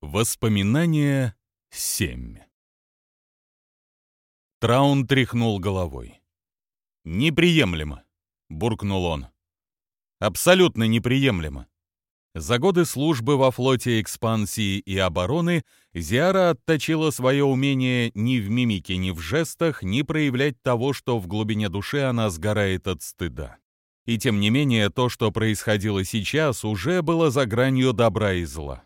Воспоминания 7 Траун тряхнул головой. «Неприемлемо», — буркнул он. «Абсолютно неприемлемо. За годы службы во флоте экспансии и обороны Зиара отточила свое умение ни в мимике, ни в жестах, ни проявлять того, что в глубине души она сгорает от стыда. И тем не менее, то, что происходило сейчас, уже было за гранью добра и зла.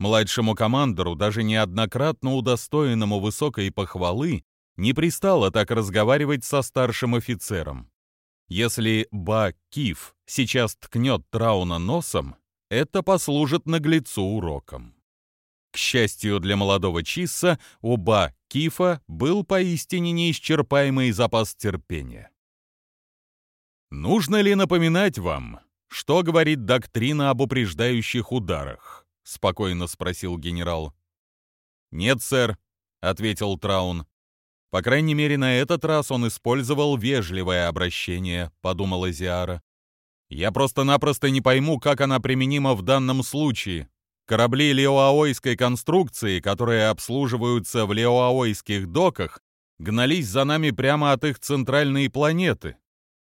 Младшему командору, даже неоднократно удостоенному высокой похвалы, не пристало так разговаривать со старшим офицером. Если Ба Киф сейчас ткнет Трауна носом, это послужит наглецу уроком. К счастью для молодого Чисса, у Ба Кифа был поистине неисчерпаемый запас терпения. «Нужно ли напоминать вам, что говорит доктрина об упреждающих ударах?» — спокойно спросил генерал. «Нет, сэр», — ответил Траун. «По крайней мере, на этот раз он использовал вежливое обращение», — подумала Зиара. «Я просто-напросто не пойму, как она применима в данном случае. Корабли леоаойской конструкции, которые обслуживаются в леоаойских доках, гнались за нами прямо от их центральной планеты.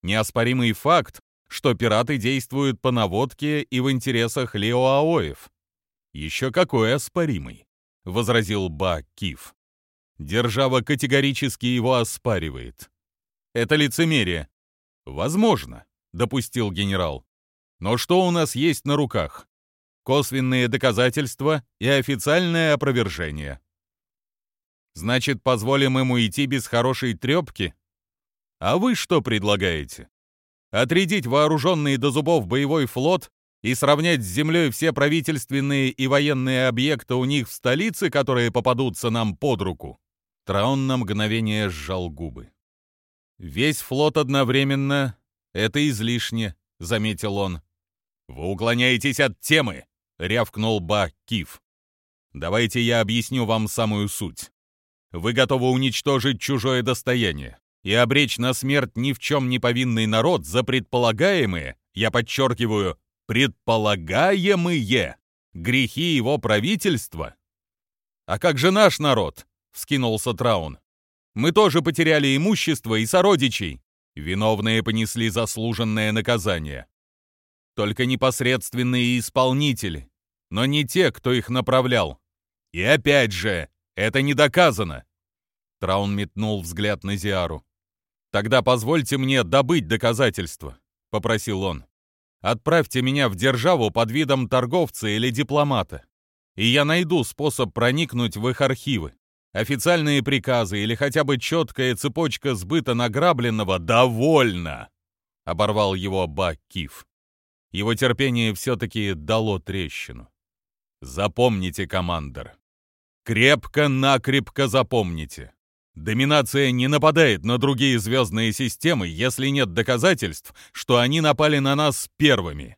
Неоспоримый факт, что пираты действуют по наводке и в интересах леоаоев. «Еще какой оспоримый», — возразил Ба Киф. Держава категорически его оспаривает. Это лицемерие. Возможно, допустил генерал. Но что у нас есть на руках? Косвенные доказательства и официальное опровержение. Значит, позволим ему идти без хорошей трепки? А вы что предлагаете? Отрядить вооруженный до зубов боевой флот и сравнять с землей все правительственные и военные объекты у них в столице, которые попадутся нам под руку, Траун на мгновение сжал губы. «Весь флот одновременно — это излишне», — заметил он. «Вы уклоняетесь от темы», — рявкнул Ба Киф. «Давайте я объясню вам самую суть. Вы готовы уничтожить чужое достояние и обречь на смерть ни в чем не повинный народ за предполагаемые, я подчеркиваю, предполагаемые грехи его правительства? А как же наш народ? вскинулся Траун. Мы тоже потеряли имущество и сородичей. Виновные понесли заслуженное наказание. Только непосредственные исполнители, но не те, кто их направлял. И опять же, это не доказано. Траун метнул взгляд на Зиару. «Тогда позвольте мне добыть доказательства», — попросил он. Отправьте меня в державу под видом торговца или дипломата, и я найду способ проникнуть в их архивы. Официальные приказы или хотя бы четкая цепочка сбыта награбленного довольно!» — оборвал его Баккиф. Его терпение все-таки дало трещину. «Запомните, командор. Крепко-накрепко запомните. Доминация не нападает на другие звездные системы, если нет доказательств, что они напали на нас первыми.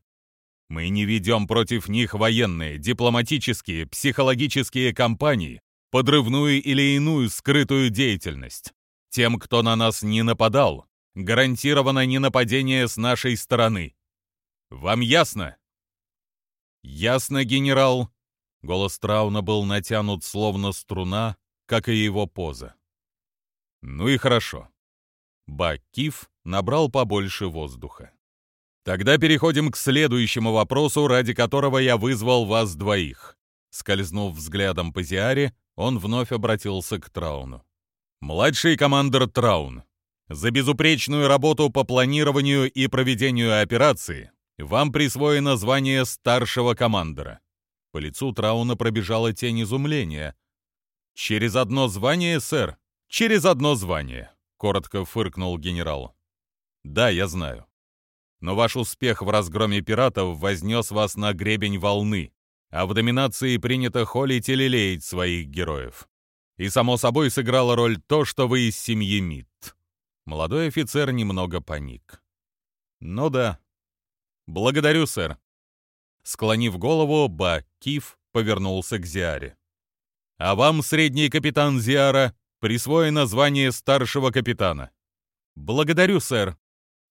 Мы не ведем против них военные, дипломатические, психологические кампании, подрывную или иную скрытую деятельность. Тем, кто на нас не нападал, гарантировано ненападение с нашей стороны. Вам ясно? Ясно, генерал. Голос Трауна был натянут словно струна, как и его поза. Ну и хорошо. Баккиф набрал побольше воздуха. Тогда переходим к следующему вопросу, ради которого я вызвал вас двоих. Скользнув взглядом по Зиаре, он вновь обратился к Трауну. «Младший командир Траун, за безупречную работу по планированию и проведению операции вам присвоено звание старшего командира». По лицу Трауна пробежала тень изумления. «Через одно звание, сэр», «Через одно звание», — коротко фыркнул генерал. «Да, я знаю. Но ваш успех в разгроме пиратов вознес вас на гребень волны, а в доминации принято холить и лелеять своих героев. И, само собой, сыграло роль то, что вы из семьи Мид». Молодой офицер немного паник. «Ну да. Благодарю, сэр». Склонив голову, Ба Киф повернулся к Зиаре. «А вам, средний капитан Зиара, присвоено звание старшего капитана. Благодарю, сэр.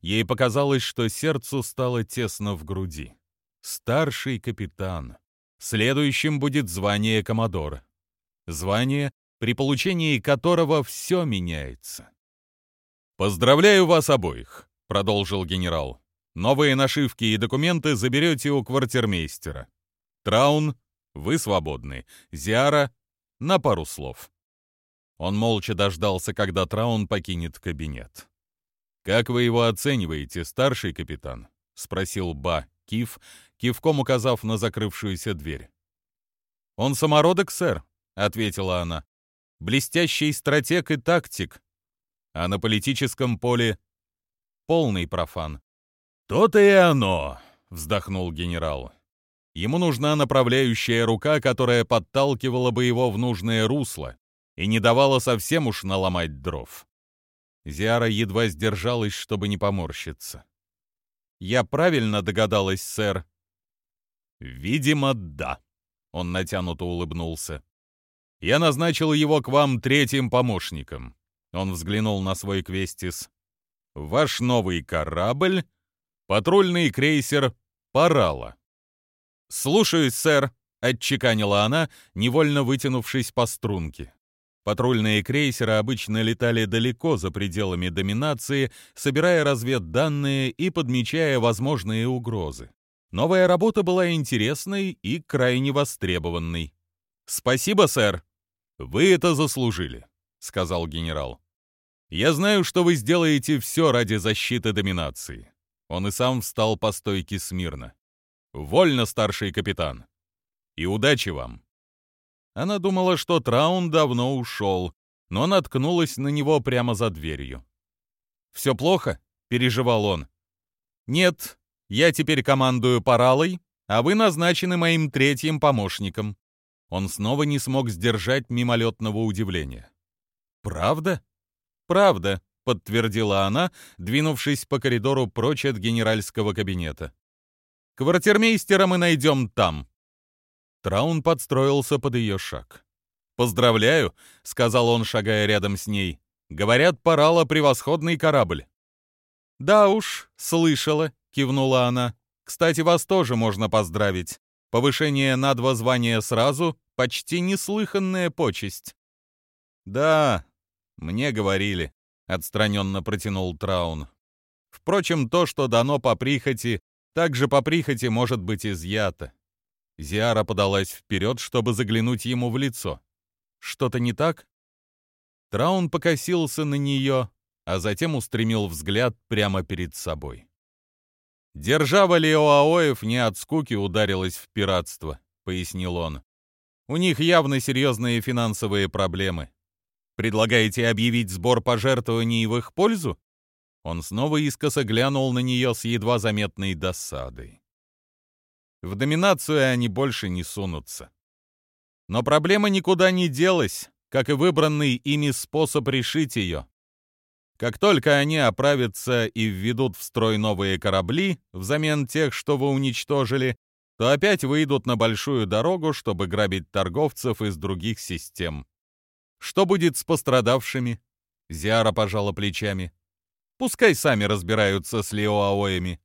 Ей показалось, что сердцу стало тесно в груди. Старший капитан. Следующим будет звание коммодора. Звание, при получении которого все меняется. «Поздравляю вас обоих», — продолжил генерал. «Новые нашивки и документы заберете у квартирмейстера. Траун, вы свободны. Зиара, на пару слов». Он молча дождался, когда Траун покинет кабинет. «Как вы его оцениваете, старший капитан?» — спросил Ба Кив, кивком указав на закрывшуюся дверь. «Он самородок, сэр», — ответила она. «Блестящий стратег и тактик. А на политическом поле полный профан». «То-то и оно», — вздохнул генерал. Ему нужна направляющая рука, которая подталкивала бы его в нужное русло и не давала совсем уж наломать дров. Зиара едва сдержалась, чтобы не поморщиться. «Я правильно догадалась, сэр?» «Видимо, да», — он натянуто улыбнулся. «Я назначил его к вам третьим помощником». Он взглянул на свой квестис. «Ваш новый корабль — патрульный крейсер «Парала». «Слушаюсь, сэр», — отчеканила она, невольно вытянувшись по струнке. Патрульные крейсеры обычно летали далеко за пределами доминации, собирая разведданные и подмечая возможные угрозы. Новая работа была интересной и крайне востребованной. «Спасибо, сэр!» «Вы это заслужили», — сказал генерал. «Я знаю, что вы сделаете все ради защиты доминации». Он и сам встал по стойке смирно. «Вольно, старший капитан. И удачи вам!» Она думала, что Траун давно ушел, но наткнулась на него прямо за дверью. «Все плохо?» — переживал он. «Нет, я теперь командую Паралой, а вы назначены моим третьим помощником». Он снова не смог сдержать мимолетного удивления. «Правда?» «Правда», — подтвердила она, двинувшись по коридору прочь от генеральского кабинета. «Квартирмейстера мы найдем там». Траун подстроился под ее шаг. «Поздравляю», — сказал он, шагая рядом с ней. «Говорят, Парала — превосходный корабль». «Да уж, слышала», — кивнула она. «Кстати, вас тоже можно поздравить. Повышение на два звания сразу — почти неслыханная почесть». «Да, мне говорили», — отстраненно протянул Траун. «Впрочем, то, что дано по прихоти, также по прихоти может быть изъято». Зиара подалась вперед, чтобы заглянуть ему в лицо. «Что-то не так?» Траун покосился на нее, а затем устремил взгляд прямо перед собой. «Держава Леоаоев не от скуки ударилась в пиратство», — пояснил он. «У них явно серьезные финансовые проблемы. Предлагаете объявить сбор пожертвований в их пользу?» Он снова искоса глянул на нее с едва заметной досадой. В доминацию они больше не сунутся. Но проблема никуда не делась, как и выбранный ими способ решить ее. Как только они оправятся и введут в строй новые корабли взамен тех, что вы уничтожили, то опять выйдут на большую дорогу, чтобы грабить торговцев из других систем. Что будет с пострадавшими? Зиара пожала плечами. Пускай сами разбираются с Леоаоями.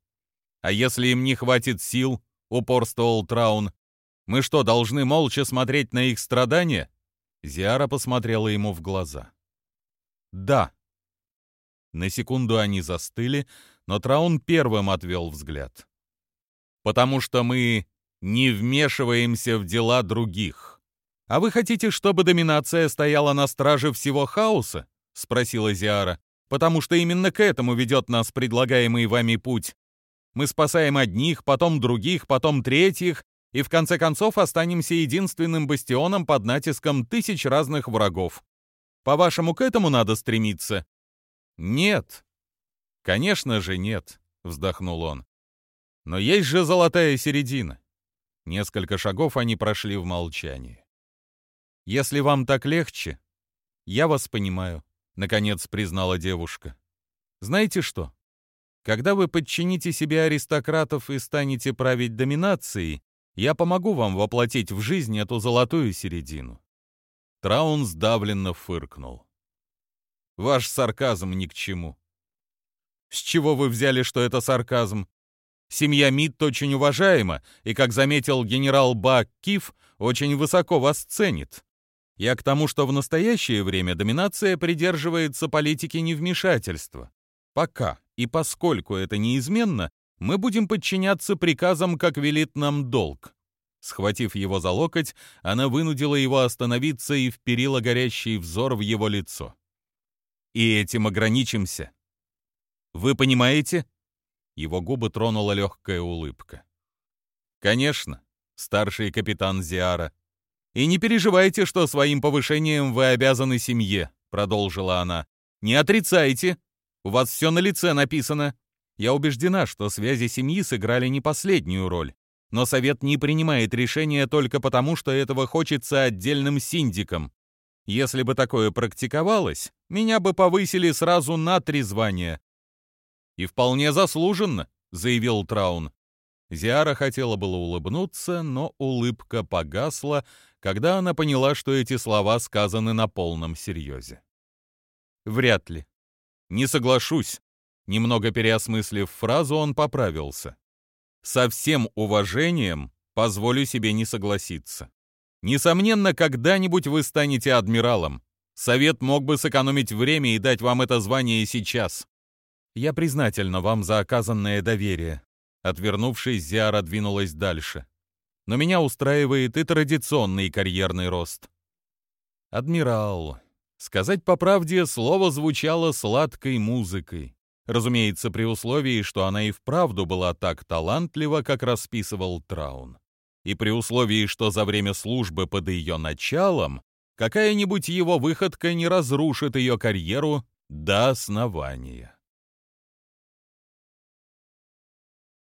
А если им не хватит сил, упорствовал Траун, мы что, должны молча смотреть на их страдания? Зиара посмотрела ему в глаза. Да, на секунду они застыли, но Траун первым отвел взгляд. «Потому что мы не вмешиваемся в дела других. А вы хотите, чтобы доминация стояла на страже всего хаоса?» — спросила Зиара. «Потому что именно к этому ведет нас предлагаемый вами путь. Мы спасаем одних, потом других, потом третьих, и в конце концов останемся единственным бастионом под натиском тысяч разных врагов. По-вашему, к этому надо стремиться? «Нет». «Конечно же нет», — вздохнул он. «Но есть же золотая середина». Несколько шагов они прошли в молчании. «Если вам так легче, я вас понимаю», — наконец признала девушка. «Знаете что? Когда вы подчините себе аристократов и станете править доминацией, я помогу вам воплотить в жизнь эту золотую середину». Траун сдавленно фыркнул. Ваш сарказм ни к чему. С чего вы взяли, что это сарказм? Семья Митт очень уважаема, и, как заметил генерал Бак Киф, очень высоко вас ценит. Я к тому, что в настоящее время доминация придерживается политики невмешательства. Пока и поскольку это неизменно, мы будем подчиняться приказам, как велит нам долг. Схватив его за локоть, она вынудила его остановиться и вперила горящий взор в его лицо. И этим ограничимся. Вы понимаете? Его губы тронула легкая улыбка. Конечно, старший капитан Зиара. И не переживайте, что своим повышением вы обязаны семье, продолжила она. Не отрицайте. У вас все на лице написано. Я убеждена, что связи семьи сыграли не последнюю роль. Но совет не принимает решения только потому, что этого хочется отдельным синдикам. Если бы такое практиковалось, меня бы повысили сразу на три звания. И вполне заслуженно, заявил Траун. Зиара хотела было улыбнуться, но улыбка погасла, когда она поняла, что эти слова сказаны на полном серьезе. Вряд ли. Не соглашусь. Немного переосмыслив фразу, он поправился. Со всем уважением позволю себе не согласиться. Несомненно, когда-нибудь вы станете адмиралом. Совет мог бы сэкономить время и дать вам это звание сейчас. Я признательна вам за оказанное доверие. Отвернувшись, Зиара двинулась дальше. Но меня устраивает и традиционный карьерный рост. Адмирал. Сказать по правде, слово звучало сладкой музыкой. Разумеется, при условии, что она и вправду была так талантлива, как расписывал Траун. И при условии, что за время службы под ее началом какая-нибудь его выходка не разрушит ее карьеру до основания.